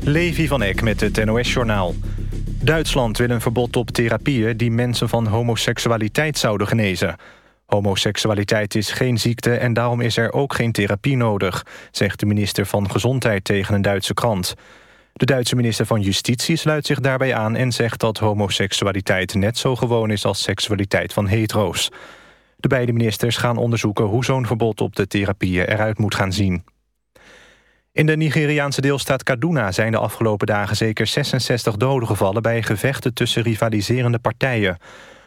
Levi van Eck met het NOS-journaal. Duitsland wil een verbod op therapieën die mensen van homoseksualiteit zouden genezen. Homoseksualiteit is geen ziekte en daarom is er ook geen therapie nodig... zegt de minister van Gezondheid tegen een Duitse krant. De Duitse minister van Justitie sluit zich daarbij aan... en zegt dat homoseksualiteit net zo gewoon is als seksualiteit van hetero's. De beide ministers gaan onderzoeken hoe zo'n verbod op de therapieën eruit moet gaan zien. In de Nigeriaanse deelstaat Kaduna zijn de afgelopen dagen zeker 66 doden gevallen bij gevechten tussen rivaliserende partijen.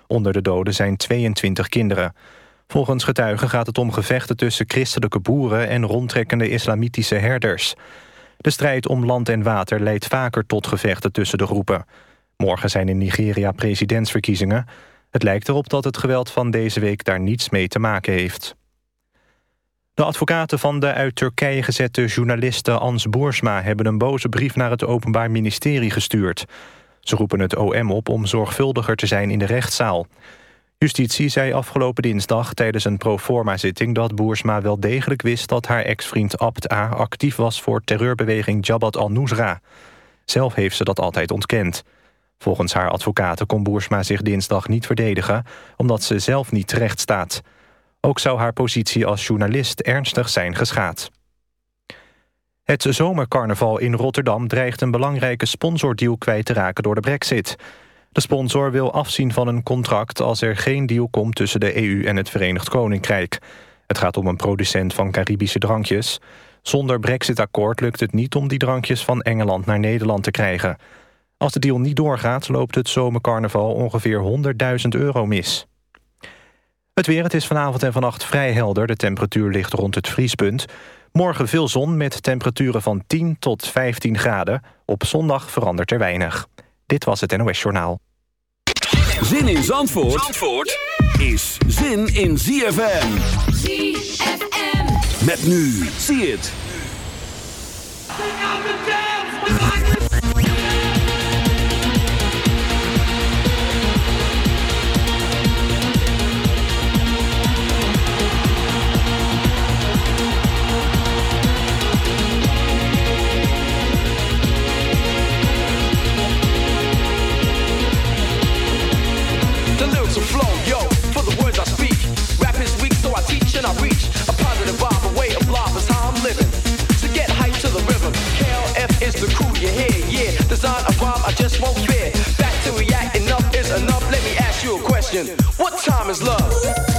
Onder de doden zijn 22 kinderen. Volgens getuigen gaat het om gevechten tussen christelijke boeren en rondtrekkende islamitische herders. De strijd om land en water leidt vaker tot gevechten tussen de groepen. Morgen zijn in Nigeria presidentsverkiezingen. Het lijkt erop dat het geweld van deze week daar niets mee te maken heeft. De advocaten van de uit Turkije gezette journaliste Ans Boersma... hebben een boze brief naar het Openbaar Ministerie gestuurd. Ze roepen het OM op om zorgvuldiger te zijn in de rechtszaal. Justitie zei afgelopen dinsdag tijdens een proforma-zitting... dat Boersma wel degelijk wist dat haar ex-vriend Abd A... actief was voor terreurbeweging Jabhat al-Nusra. Zelf heeft ze dat altijd ontkend. Volgens haar advocaten kon Boersma zich dinsdag niet verdedigen... omdat ze zelf niet terecht staat... Ook zou haar positie als journalist ernstig zijn geschaad. Het zomercarnaval in Rotterdam dreigt een belangrijke sponsordeal kwijt te raken door de brexit. De sponsor wil afzien van een contract als er geen deal komt tussen de EU en het Verenigd Koninkrijk. Het gaat om een producent van Caribische drankjes. Zonder brexit-akkoord lukt het niet om die drankjes van Engeland naar Nederland te krijgen. Als de deal niet doorgaat loopt het zomercarnaval ongeveer 100.000 euro mis. Het weer, het is vanavond en vannacht vrij helder. De temperatuur ligt rond het vriespunt. Morgen veel zon met temperaturen van 10 tot 15 graden. Op zondag verandert er weinig. Dit was het NOS Journaal. Zin in Zandvoort, Zandvoort is zin in ZFM. ZFM. Met nu, zie het. And I reach a positive vibe, a way of life is how I'm living. So get hyped to the rhythm. KLF is the crew you yeah. Design a I just won't fear. Back to react, enough is enough. Let me ask you a question. What time is love?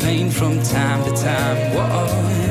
pain from time to time. Whoa.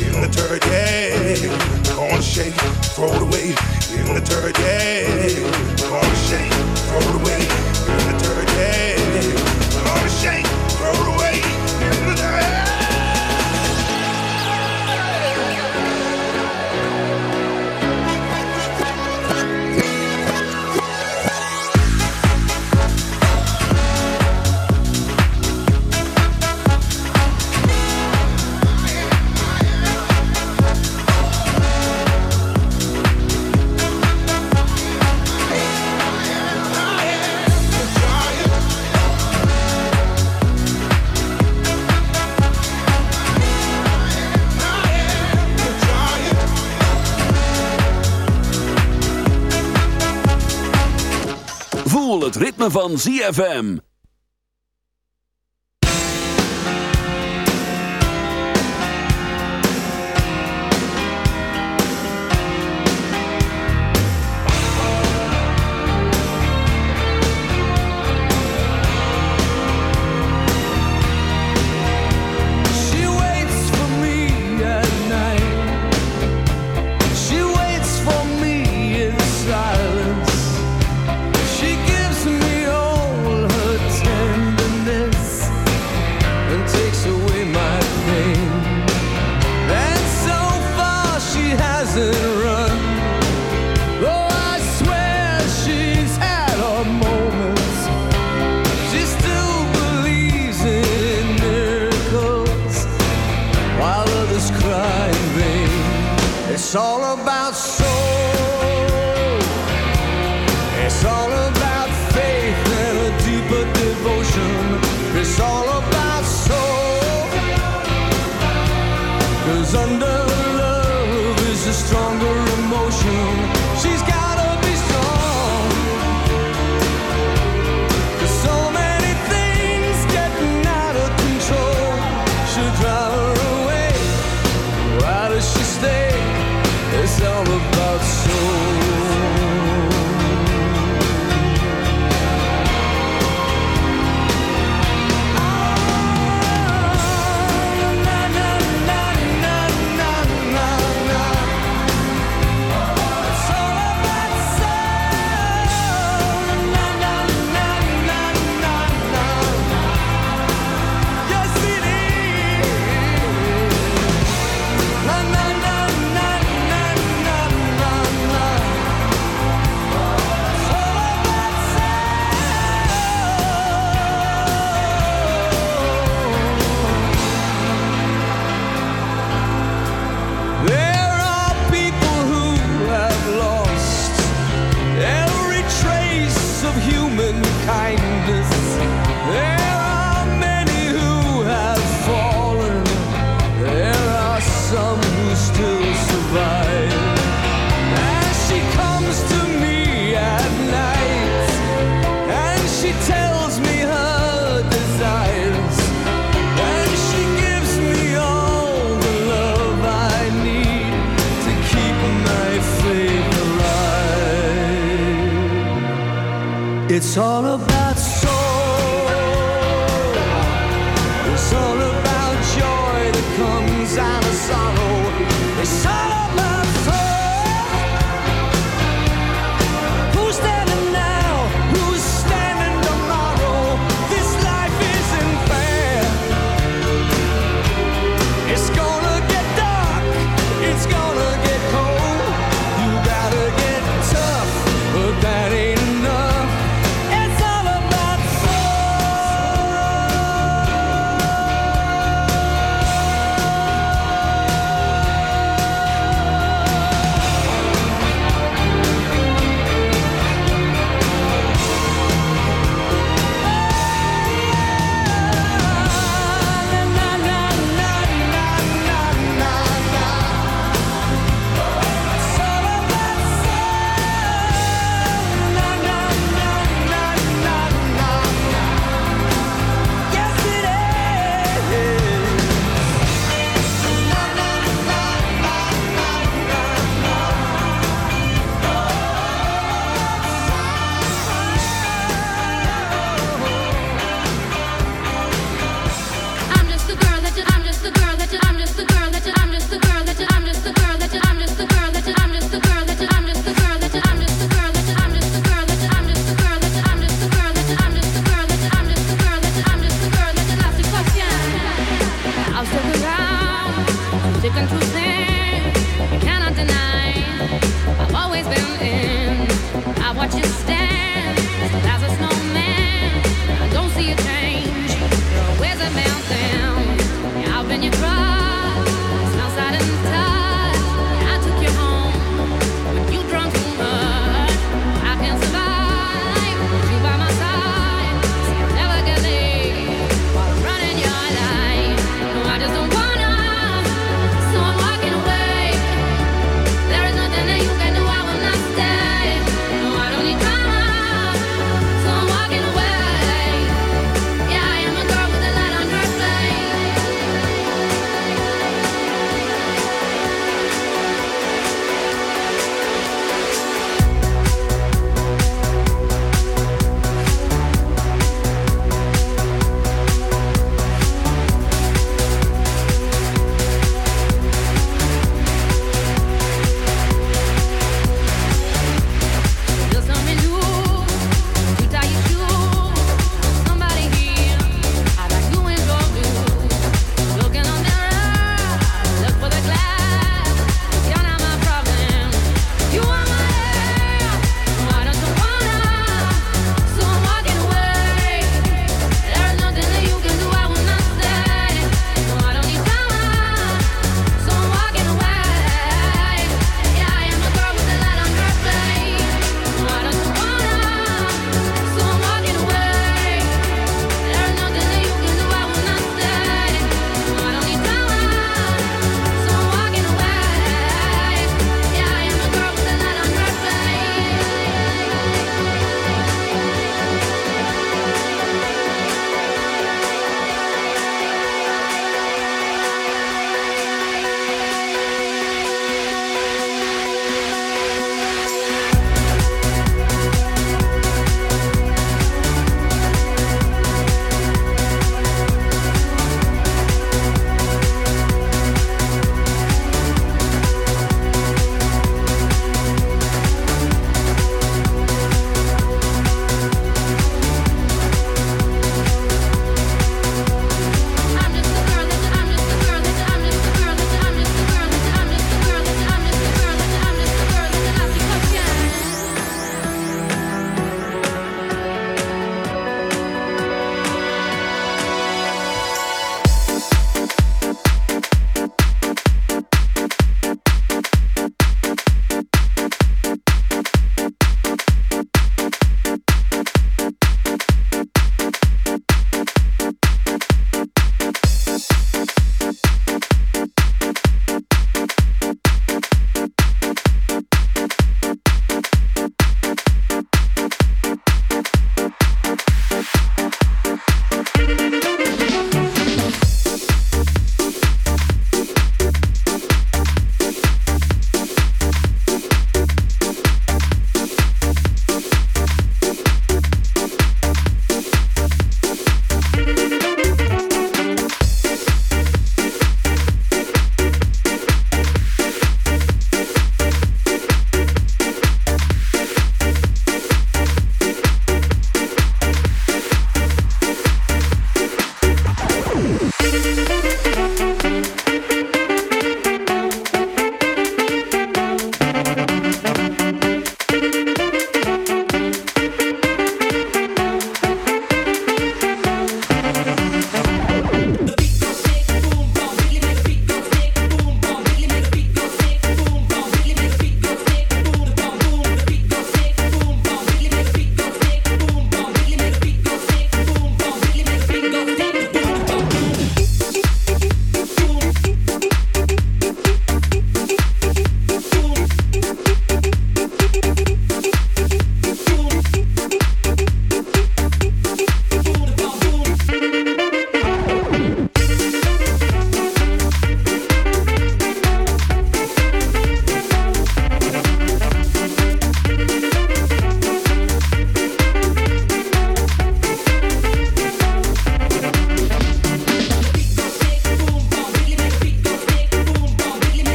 in the dirt, yeah. Gonna shake, throw it away in the dirt, yeah. Gonna shake, throw it away. van ZFM.